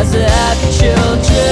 as happy children.